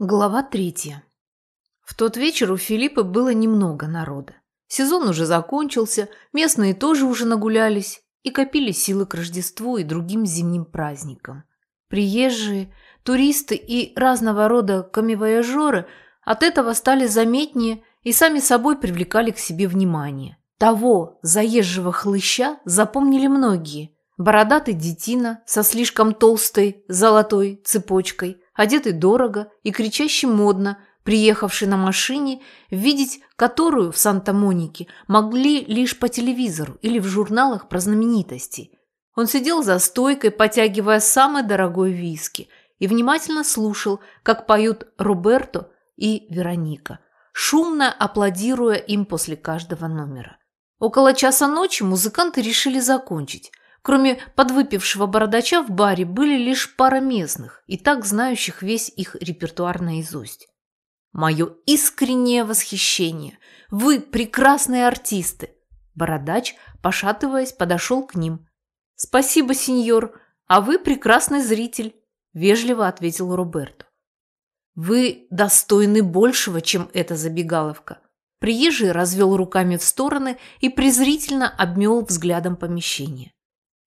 Глава третья. В тот вечер у Филиппа было немного народа. Сезон уже закончился, местные тоже уже нагулялись и копили силы к Рождеству и другим зимним праздникам. Приезжие, туристы и разного рода камевояжеры от этого стали заметнее и сами собой привлекали к себе внимание. Того заезжего хлыща запомнили многие. Бородатый детина со слишком толстой золотой цепочкой – одетый дорого и кричащий модно, приехавший на машине, видеть которую в Санта-Монике могли лишь по телевизору или в журналах про знаменитости. Он сидел за стойкой, потягивая самый дорогой виски, и внимательно слушал, как поют Роберто и Вероника, шумно аплодируя им после каждого номера. Около часа ночи музыканты решили закончить, Кроме подвыпившего бородача в баре были лишь пара местных, и так знающих весь их репертуар наизусть. Мое искреннее восхищение. Вы прекрасные артисты. Бородач, пошатываясь, подошел к ним. Спасибо, сеньор, а вы прекрасный зритель, вежливо ответил Роберто. Вы достойны большего, чем эта забегаловка. Приезжий развел руками в стороны и презрительно обмел взглядом помещение.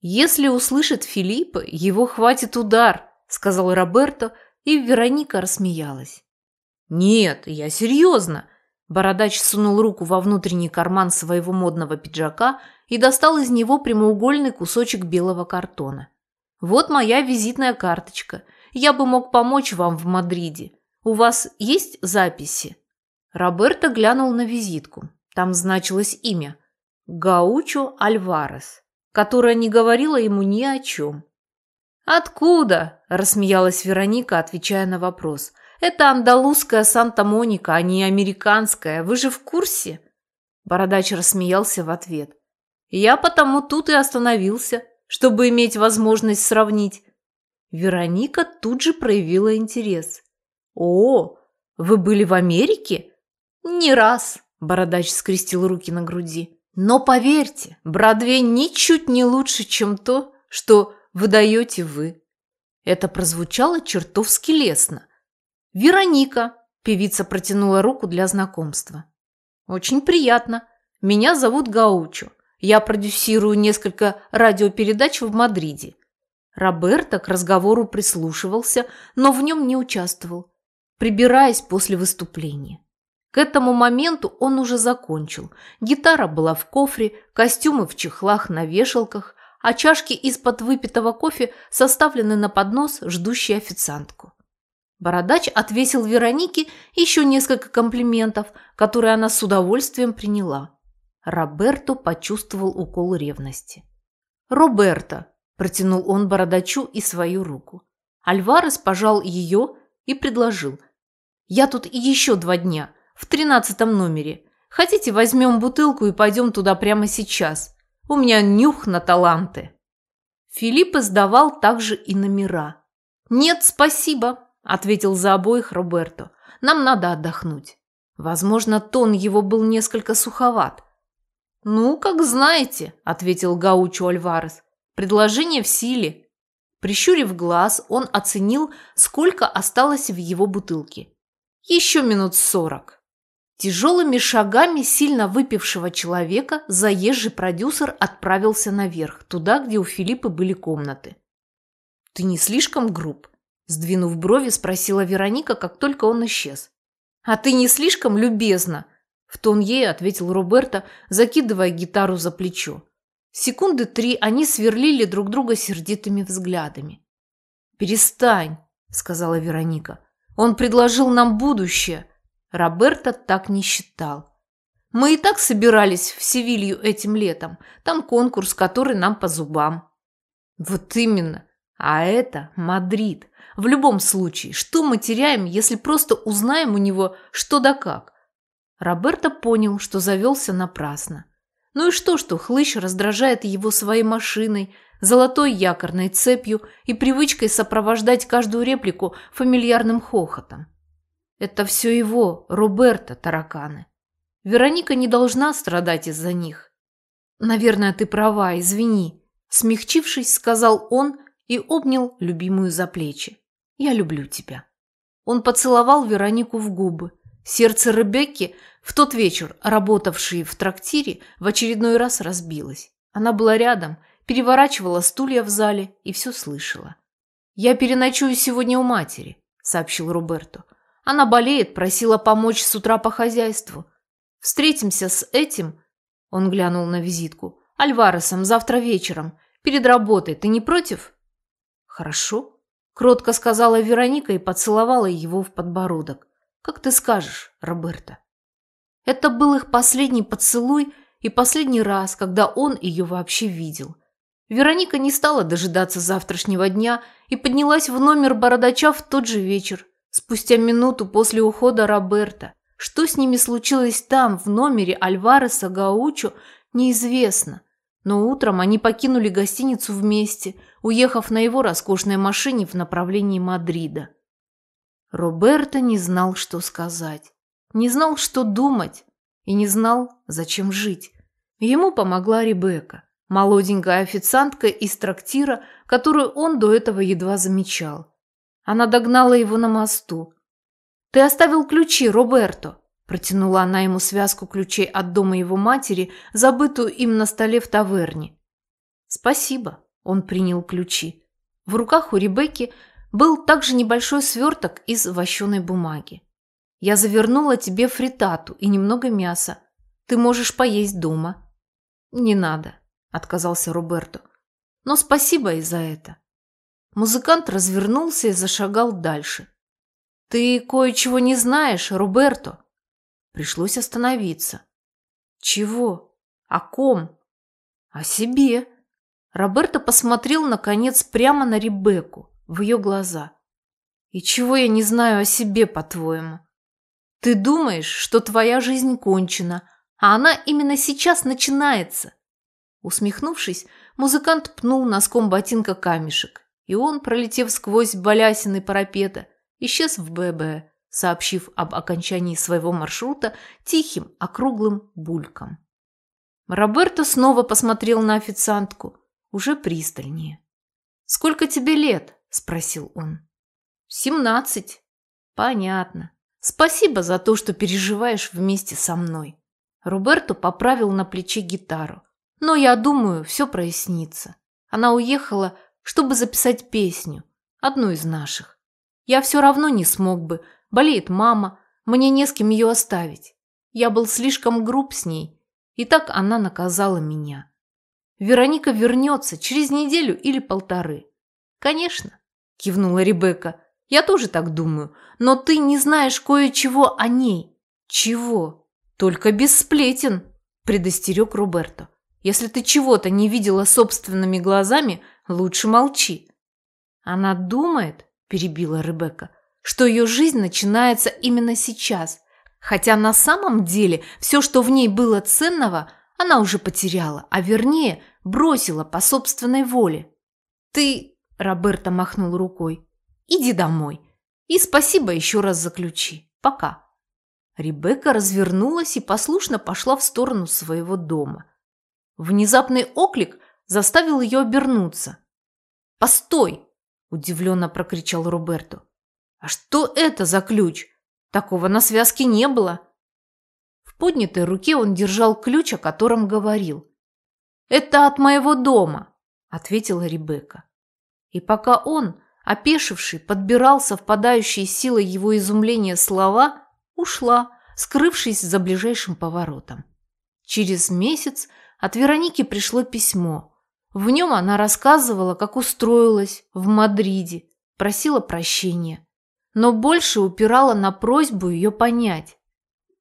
«Если услышит Филиппа, его хватит удар», – сказал Роберто, и Вероника рассмеялась. «Нет, я серьезно». Бородач сунул руку во внутренний карман своего модного пиджака и достал из него прямоугольный кусочек белого картона. «Вот моя визитная карточка. Я бы мог помочь вам в Мадриде. У вас есть записи?» Роберто глянул на визитку. Там значилось имя – Гаучо Альварес которая не говорила ему ни о чем. «Откуда?» – рассмеялась Вероника, отвечая на вопрос. «Это андалузская Санта-Моника, а не американская. Вы же в курсе?» Бородач рассмеялся в ответ. «Я потому тут и остановился, чтобы иметь возможность сравнить». Вероника тут же проявила интерес. «О, вы были в Америке?» «Не раз», – Бородач скрестил руки на груди. Но поверьте, Бродвей ничуть не лучше, чем то, что выдаете вы. Это прозвучало чертовски лестно. Вероника, певица протянула руку для знакомства. Очень приятно. Меня зовут Гаучо. Я продюсирую несколько радиопередач в Мадриде. Роберто к разговору прислушивался, но в нем не участвовал, прибираясь после выступления. К этому моменту он уже закончил. Гитара была в кофре, костюмы в чехлах на вешалках, а чашки из-под выпитого кофе составлены на поднос, ждущий официантку. Бородач отвесил Веронике еще несколько комплиментов, которые она с удовольствием приняла. Роберто почувствовал укол ревности. «Роберто!» – протянул он Бородачу и свою руку. Альварес пожал ее и предложил. «Я тут еще два дня в тринадцатом номере. Хотите, возьмем бутылку и пойдем туда прямо сейчас? У меня нюх на таланты». Филипп издавал также и номера. «Нет, спасибо», – ответил за обоих Роберто. «Нам надо отдохнуть». Возможно, тон его был несколько суховат. «Ну, как знаете», – ответил Гаучо Альварес. «Предложение в силе». Прищурив глаз, он оценил, сколько осталось в его бутылке. «Еще минут сорок». Тяжелыми шагами сильно выпившего человека заезжий продюсер отправился наверх, туда, где у Филиппа были комнаты. «Ты не слишком груб?» – сдвинув брови, спросила Вероника, как только он исчез. «А ты не слишком любезна?» – в тон ей ответил Роберто, закидывая гитару за плечо. Секунды три они сверлили друг друга сердитыми взглядами. «Перестань», – сказала Вероника. «Он предложил нам будущее. Роберто так не считал. Мы и так собирались в Севилью этим летом. Там конкурс, который нам по зубам. Вот именно. А это Мадрид. В любом случае, что мы теряем, если просто узнаем у него что да как? Роберто понял, что завелся напрасно. Ну и что, что хлыщ раздражает его своей машиной, золотой якорной цепью и привычкой сопровождать каждую реплику фамильярным хохотом. Это все его, Роберта, тараканы. Вероника не должна страдать из-за них. Наверное, ты права, извини. Смягчившись, сказал он и обнял любимую за плечи. Я люблю тебя. Он поцеловал Веронику в губы. Сердце Ребекки, в тот вечер работавшей в трактире, в очередной раз разбилось. Она была рядом, переворачивала стулья в зале и все слышала. «Я переночую сегодня у матери», – сообщил Роберто. «Она болеет, просила помочь с утра по хозяйству. Встретимся с этим», – он глянул на визитку, – «Альваресом завтра вечером, перед работой. Ты не против?» «Хорошо», – кротко сказала Вероника и поцеловала его в подбородок. «Как ты скажешь, Роберто». Это был их последний поцелуй и последний раз, когда он ее вообще видел. Вероника не стала дожидаться завтрашнего дня и поднялась в номер бородача в тот же вечер, спустя минуту после ухода Роберта. Что с ними случилось там, в номере Альвареса Гаучо, неизвестно. Но утром они покинули гостиницу вместе, уехав на его роскошной машине в направлении Мадрида. Роберто не знал, что сказать, не знал, что думать и не знал, зачем жить. Ему помогла Ребекка, молоденькая официантка из трактира, которую он до этого едва замечал. Она догнала его на мосту. «Ты оставил ключи, Роберто!» Протянула она ему связку ключей от дома его матери, забытую им на столе в таверне. «Спасибо», – он принял ключи. В руках у Ребекки был также небольшой сверток из вощеной бумаги. «Я завернула тебе фритату и немного мяса. Ты можешь поесть дома». «Не надо», – отказался Роберто. «Но спасибо и за это». Музыкант развернулся и зашагал дальше. «Ты кое-чего не знаешь, Роберто?» Пришлось остановиться. «Чего? О ком?» «О себе». Роберто посмотрел, наконец, прямо на Ребекку, в ее глаза. «И чего я не знаю о себе, по-твоему? Ты думаешь, что твоя жизнь кончена, а она именно сейчас начинается?» Усмехнувшись, музыкант пнул носком ботинка камешек, и он, пролетев сквозь балясины парапета, исчез в ББ, сообщив об окончании своего маршрута тихим, округлым бульком. Роберто снова посмотрел на официантку, уже пристальнее. «Сколько тебе лет?» – спросил он. «Семнадцать». «Понятно. Спасибо за то, что переживаешь вместе со мной». Роберто поправил на плече гитару. «Но я думаю, все прояснится. Она уехала, чтобы записать песню, одну из наших. Я все равно не смог бы, Болеет мама, мне не с кем ее оставить. Я был слишком груб с ней, и так она наказала меня. Вероника вернется через неделю или полторы. Конечно, кивнула Ребекка. Я тоже так думаю, но ты не знаешь кое-чего о ней. Чего? Только без сплетен, предостерег Роберто. Если ты чего-то не видела собственными глазами, лучше молчи. Она думает, перебила Ребекка, что ее жизнь начинается именно сейчас, хотя на самом деле все, что в ней было ценного, она уже потеряла, а вернее бросила по собственной воле. «Ты...» – Роберто махнул рукой. «Иди домой. И спасибо еще раз за ключи. Пока». Ребекка развернулась и послушно пошла в сторону своего дома. Внезапный оклик заставил ее обернуться. «Постой!» – удивленно прокричал Роберто. А что это за ключ? Такого на связке не было. В поднятой руке он держал ключ, о котором говорил. «Это от моего дома», – ответила Ребекка. И пока он, опешивший, подбирал совпадающие силой его изумления слова, ушла, скрывшись за ближайшим поворотом. Через месяц от Вероники пришло письмо. В нем она рассказывала, как устроилась в Мадриде, просила прощения но больше упирала на просьбу ее понять.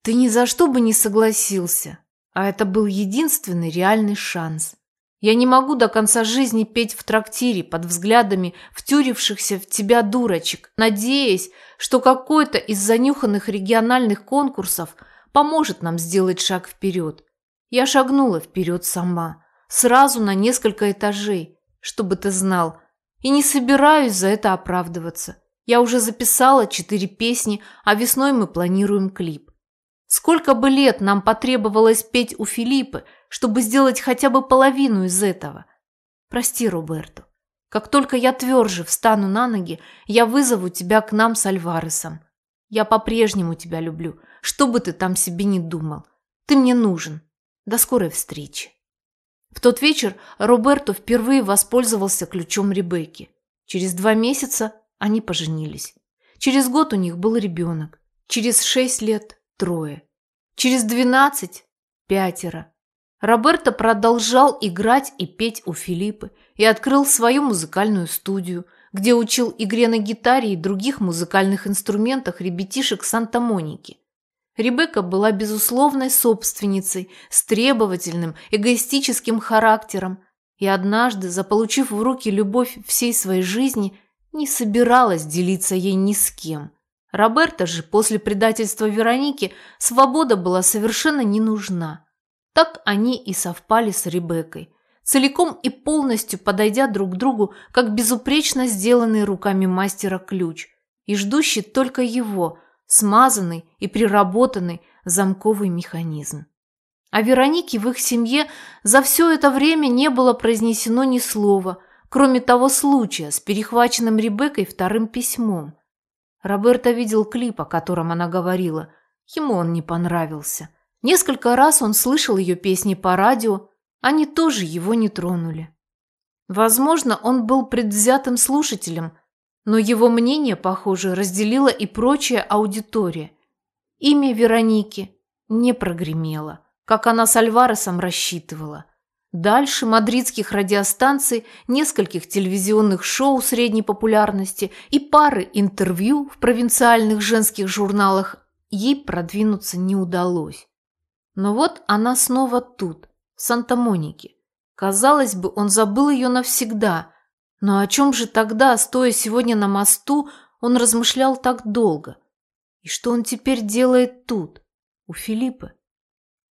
Ты ни за что бы не согласился, а это был единственный реальный шанс. Я не могу до конца жизни петь в трактире под взглядами втюрившихся в тебя дурочек, надеясь, что какой-то из занюханных региональных конкурсов поможет нам сделать шаг вперед. Я шагнула вперед сама, сразу на несколько этажей, чтобы ты знал, и не собираюсь за это оправдываться. Я уже записала четыре песни, а весной мы планируем клип. Сколько бы лет нам потребовалось петь у Филиппы, чтобы сделать хотя бы половину из этого? Прости, Роберто. Как только я тверже встану на ноги, я вызову тебя к нам с Альваресом. Я по-прежнему тебя люблю, что бы ты там себе не думал. Ты мне нужен. До скорой встречи. В тот вечер Роберто впервые воспользовался ключом Ребекки. Через два месяца они поженились. Через год у них был ребенок. Через шесть лет – трое. Через двенадцать – пятеро. Роберто продолжал играть и петь у Филиппы и открыл свою музыкальную студию, где учил игре на гитаре и других музыкальных инструментах ребятишек Санта-Моники. Ребекка была безусловной собственницей с требовательным, эгоистическим характером и однажды, заполучив в руки любовь всей своей жизни, не собиралась делиться ей ни с кем. Роберта же после предательства Вероники свобода была совершенно не нужна. Так они и совпали с Ребеккой, целиком и полностью подойдя друг к другу, как безупречно сделанный руками мастера ключ, и ждущий только его – смазанный и приработанный замковый механизм. О Веронике в их семье за все это время не было произнесено ни слова, кроме того случая с перехваченным Ребеккой вторым письмом. Роберто видел клип, о котором она говорила. Ему он не понравился. Несколько раз он слышал ее песни по радио, они тоже его не тронули. Возможно, он был предвзятым слушателем, но его мнение, похоже, разделила и прочая аудитория. Имя Вероники не прогремело, как она с Альваресом рассчитывала. Дальше мадридских радиостанций, нескольких телевизионных шоу средней популярности и пары интервью в провинциальных женских журналах ей продвинуться не удалось. Но вот она снова тут, в Санта-Монике. Казалось бы, он забыл ее навсегда – но о чем же тогда, стоя сегодня на мосту, он размышлял так долго? И что он теперь делает тут, у Филиппа?